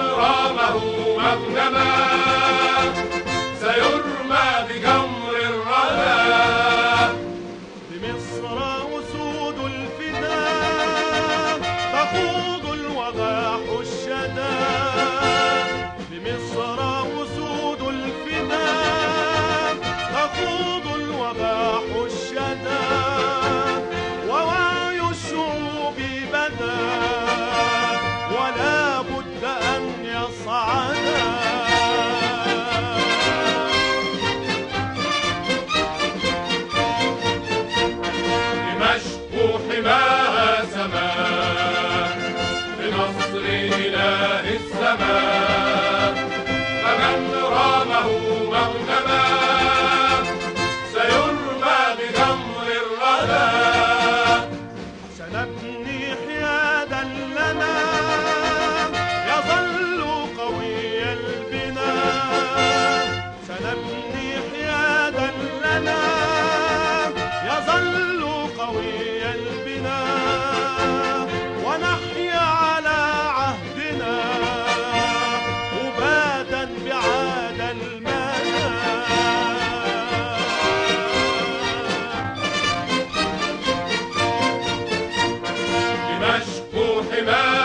رامه مكرما سيرمى بجمر الردى بمصر أسود الفداء تخوض الوضاح الشدى أسود تخوض إله السماء. Reinaldo.